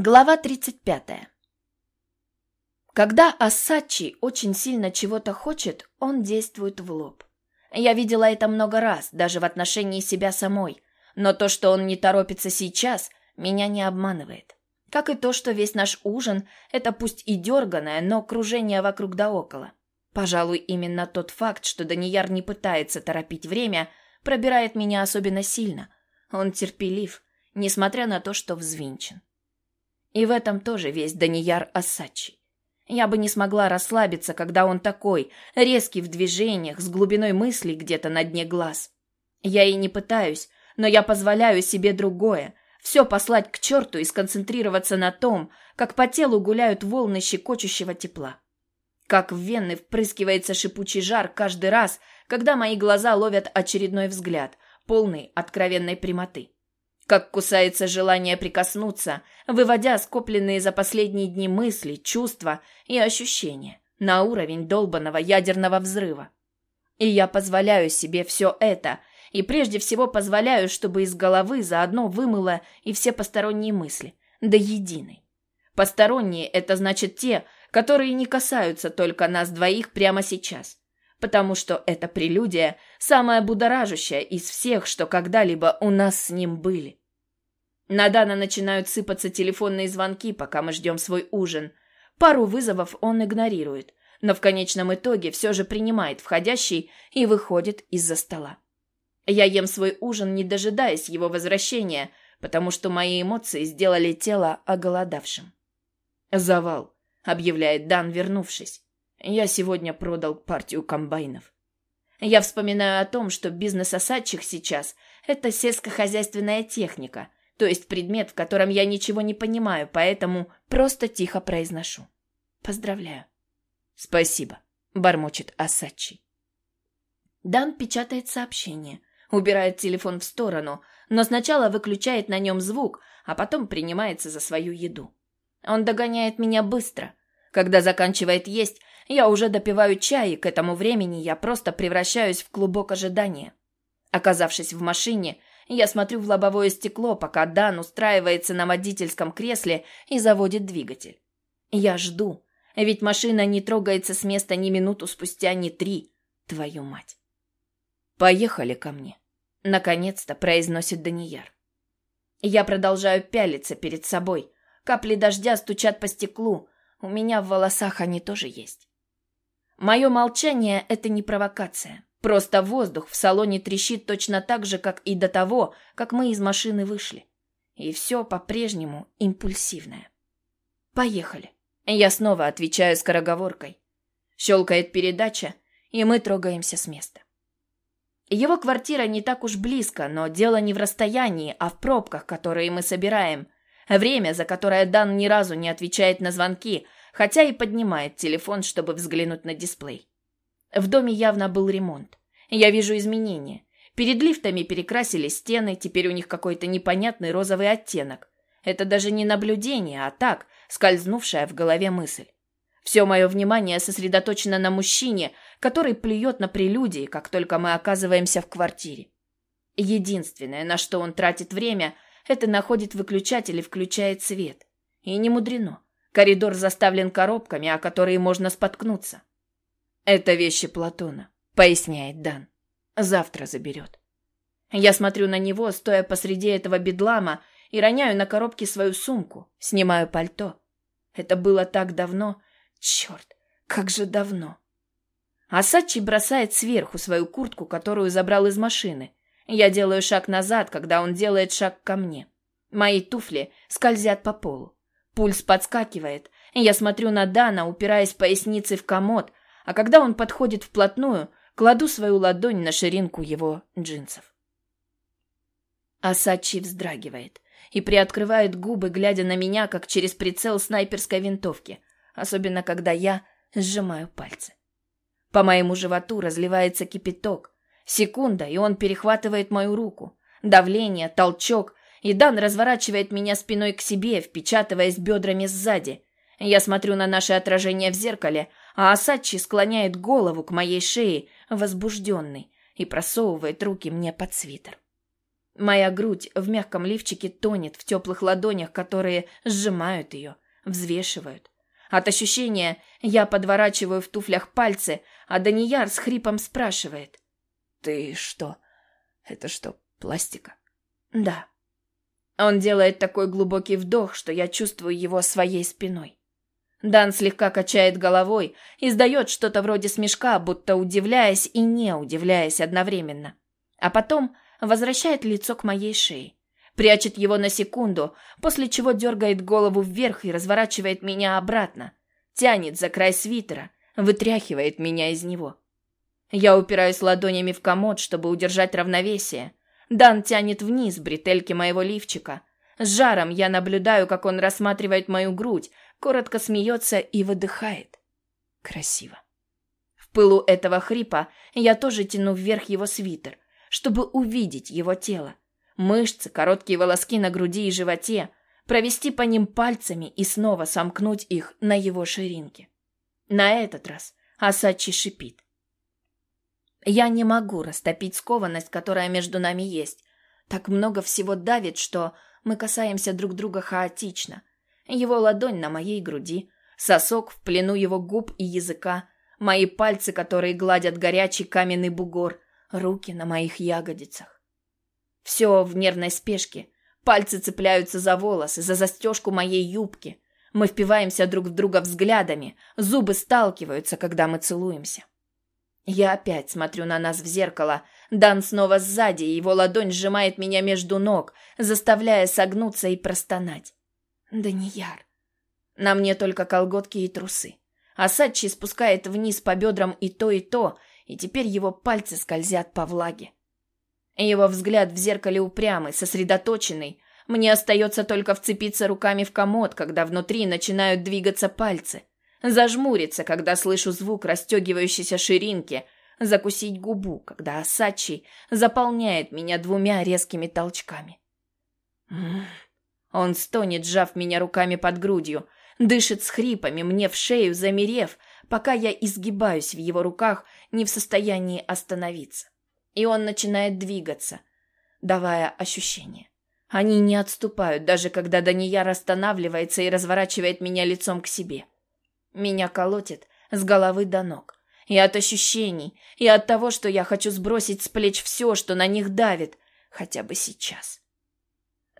Глава 35. Когда Асачи очень сильно чего-то хочет, он действует в лоб. Я видела это много раз, даже в отношении себя самой. Но то, что он не торопится сейчас, меня не обманывает. Как и то, что весь наш ужин – это пусть и дерганое, но кружение вокруг да около. Пожалуй, именно тот факт, что Данияр не пытается торопить время, пробирает меня особенно сильно. Он терпелив, несмотря на то, что взвинчен. И в этом тоже весь Данияр Асачи. Я бы не смогла расслабиться, когда он такой, резкий в движениях, с глубиной мыслей где-то на дне глаз. Я и не пытаюсь, но я позволяю себе другое, все послать к черту и сконцентрироваться на том, как по телу гуляют волны щекочущего тепла. Как в вены впрыскивается шипучий жар каждый раз, когда мои глаза ловят очередной взгляд, полный откровенной прямоты как кусается желание прикоснуться, выводя скопленные за последние дни мысли, чувства и ощущения на уровень долбанного ядерного взрыва. И я позволяю себе все это, и прежде всего позволяю, чтобы из головы заодно вымыло и все посторонние мысли, до единой. Посторонние – это значит те, которые не касаются только нас двоих прямо сейчас, потому что эта прелюдия самая будоражащая из всех, что когда-либо у нас с ним были. На Дана начинают сыпаться телефонные звонки, пока мы ждем свой ужин. Пару вызовов он игнорирует, но в конечном итоге все же принимает входящий и выходит из-за стола. Я ем свой ужин, не дожидаясь его возвращения, потому что мои эмоции сделали тело оголодавшим. «Завал», — объявляет Дан, вернувшись. «Я сегодня продал партию комбайнов». Я вспоминаю о том, что бизнес осадчих сейчас – это сельскохозяйственная техника – то есть предмет, в котором я ничего не понимаю, поэтому просто тихо произношу. Поздравляю. Спасибо, бормочет Асачи. Дан печатает сообщение, убирает телефон в сторону, но сначала выключает на нем звук, а потом принимается за свою еду. Он догоняет меня быстро. Когда заканчивает есть, я уже допиваю чай, и к этому времени я просто превращаюсь в клубок ожидания. Оказавшись в машине, я смотрю в лобовое стекло, пока Дан устраивается на водительском кресле и заводит двигатель. Я жду, ведь машина не трогается с места ни минуту спустя, ни три. Твою мать. «Поехали ко мне», — наконец-то произносит Данияр. Я продолжаю пялиться перед собой. Капли дождя стучат по стеклу. У меня в волосах они тоже есть. Мое молчание — это не провокация. Просто воздух в салоне трещит точно так же, как и до того, как мы из машины вышли. И все по-прежнему импульсивное. Поехали. Я снова отвечаю скороговоркой. Щелкает передача, и мы трогаемся с места. Его квартира не так уж близко, но дело не в расстоянии, а в пробках, которые мы собираем. Время, за которое Дан ни разу не отвечает на звонки, хотя и поднимает телефон, чтобы взглянуть на дисплей. В доме явно был ремонт. Я вижу изменения. Перед лифтами перекрасили стены, теперь у них какой-то непонятный розовый оттенок. Это даже не наблюдение, а так, скользнувшая в голове мысль. Все мое внимание сосредоточено на мужчине, который плюет на прелюдии, как только мы оказываемся в квартире. Единственное, на что он тратит время, это находит выключатель и включает свет. И не мудрено. Коридор заставлен коробками, о которые можно споткнуться. «Это вещи Платона», — поясняет Дан. «Завтра заберет». Я смотрю на него, стоя посреди этого бедлама, и роняю на коробке свою сумку, снимаю пальто. Это было так давно. Черт, как же давно. Асачи бросает сверху свою куртку, которую забрал из машины. Я делаю шаг назад, когда он делает шаг ко мне. Мои туфли скользят по полу. Пульс подскакивает. Я смотрю на Дана, упираясь поясницей в комод, а когда он подходит вплотную, кладу свою ладонь на ширинку его джинсов. Асачи вздрагивает и приоткрывает губы, глядя на меня, как через прицел снайперской винтовки, особенно когда я сжимаю пальцы. По моему животу разливается кипяток. Секунда, и он перехватывает мою руку. Давление, толчок, и Дан разворачивает меня спиной к себе, впечатываясь бедрами сзади. Я смотрю на наше отражение в зеркале, а Асачи склоняет голову к моей шее, возбужденный, и просовывает руки мне под свитер. Моя грудь в мягком лифчике тонет в теплых ладонях, которые сжимают ее, взвешивают. От ощущения я подворачиваю в туфлях пальцы, а Данияр с хрипом спрашивает. «Ты что? Это что, пластика?» «Да». Он делает такой глубокий вдох, что я чувствую его своей спиной. Дан слегка качает головой, издает что-то вроде смешка, будто удивляясь и не удивляясь одновременно. А потом возвращает лицо к моей шее, прячет его на секунду, после чего дергает голову вверх и разворачивает меня обратно, тянет за край свитера, вытряхивает меня из него. Я упираюсь ладонями в комод, чтобы удержать равновесие. Дан тянет вниз бретельки моего лифчика. С жаром я наблюдаю, как он рассматривает мою грудь, коротко смеется и выдыхает. Красиво. В пылу этого хрипа я тоже тяну вверх его свитер, чтобы увидеть его тело. Мышцы, короткие волоски на груди и животе, провести по ним пальцами и снова сомкнуть их на его ширинке. На этот раз Асачи шипит. Я не могу растопить скованность, которая между нами есть. Так много всего давит, что мы касаемся друг друга хаотично, его ладонь на моей груди, сосок в плену его губ и языка, мои пальцы, которые гладят горячий каменный бугор, руки на моих ягодицах. Все в нервной спешке. Пальцы цепляются за волосы, за застежку моей юбки. Мы впиваемся друг в друга взглядами, зубы сталкиваются, когда мы целуемся. Я опять смотрю на нас в зеркало. Дан снова сзади, и его ладонь сжимает меня между ног, заставляя согнуться и простонать. Данияр. На мне только колготки и трусы. Сачи спускает вниз по бедрам и то, и то, и теперь его пальцы скользят по влаге. Его взгляд в зеркале упрямый, сосредоточенный. Мне остается только вцепиться руками в комод, когда внутри начинают двигаться пальцы. Зажмуриться, когда слышу звук расстегивающейся ширинки. Закусить губу, когда Асачи заполняет меня двумя резкими толчками. М он стонет, сжав меня руками под грудью, дышит с хрипами мне в шею, замерев, пока я изгибаюсь в его руках, не в состоянии остановиться. И он начинает двигаться, давая ощущение. Они не отступают, даже когда Данияр останавливается и разворачивает меня лицом к себе. Меня колотит с головы до ног. И от ощущений, и от того, что я хочу сбросить с плеч все, что на них давит, хотя бы сейчас.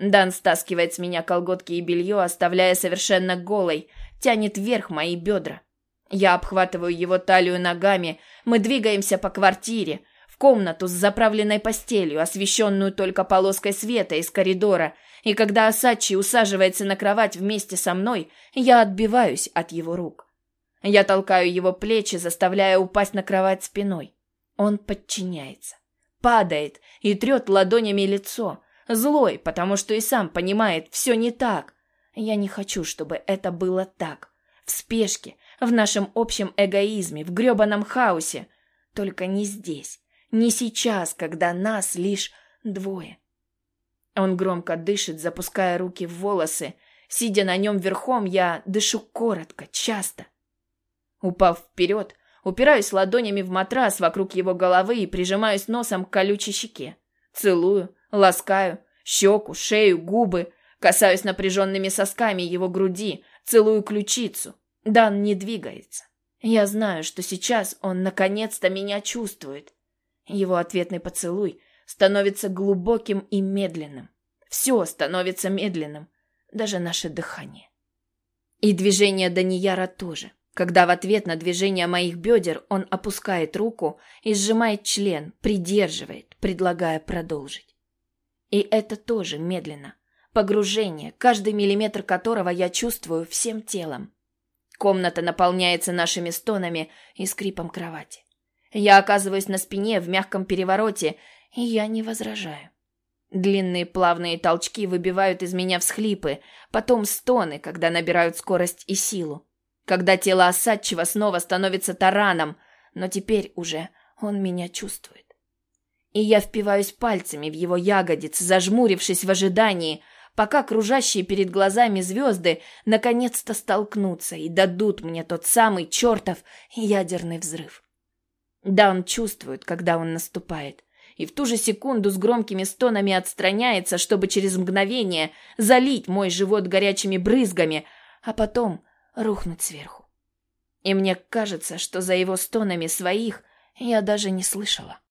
Дан стаскивает с меня колготки и белье, оставляя совершенно голой, тянет вверх мои бедра. Я обхватываю его талию ногами, мы двигаемся по квартире, в комнату с заправленной постелью, освещенную только полоской света из коридора, и когда Асачи усаживается на кровать вместе со мной, я отбиваюсь от его рук. Я толкаю его плечи, заставляя упасть на кровать спиной. Он подчиняется, падает и трет ладонями лицо, Злой, потому что и сам понимает, все не так. Я не хочу, чтобы это было так. В спешке, в нашем общем эгоизме, в грёбаном хаосе. Только не здесь, не сейчас, когда нас лишь двое. Он громко дышит, запуская руки в волосы. Сидя на нем верхом, я дышу коротко, часто. Упав вперед, упираюсь ладонями в матрас вокруг его головы и прижимаюсь носом к колючей щеке. Целую, Ласкаю щеку, шею, губы, касаюсь напряженными сосками его груди, целую ключицу. Дан не двигается. Я знаю, что сейчас он наконец-то меня чувствует. Его ответный поцелуй становится глубоким и медленным. Все становится медленным, даже наше дыхание. И движение Данияра тоже, когда в ответ на движение моих бедер он опускает руку и сжимает член, придерживает, предлагая продолжить. И это тоже медленно. Погружение, каждый миллиметр которого я чувствую всем телом. Комната наполняется нашими стонами и скрипом кровати. Я оказываюсь на спине в мягком перевороте, и я не возражаю. Длинные плавные толчки выбивают из меня всхлипы, потом стоны, когда набирают скорость и силу. Когда тело осадчиво снова становится тараном, но теперь уже он меня чувствует и я впиваюсь пальцами в его ягодицы, зажмурившись в ожидании, пока кружащие перед глазами звезды наконец-то столкнутся и дадут мне тот самый чертов ядерный взрыв. Да, он чувствует, когда он наступает, и в ту же секунду с громкими стонами отстраняется, чтобы через мгновение залить мой живот горячими брызгами, а потом рухнуть сверху. И мне кажется, что за его стонами своих я даже не слышала.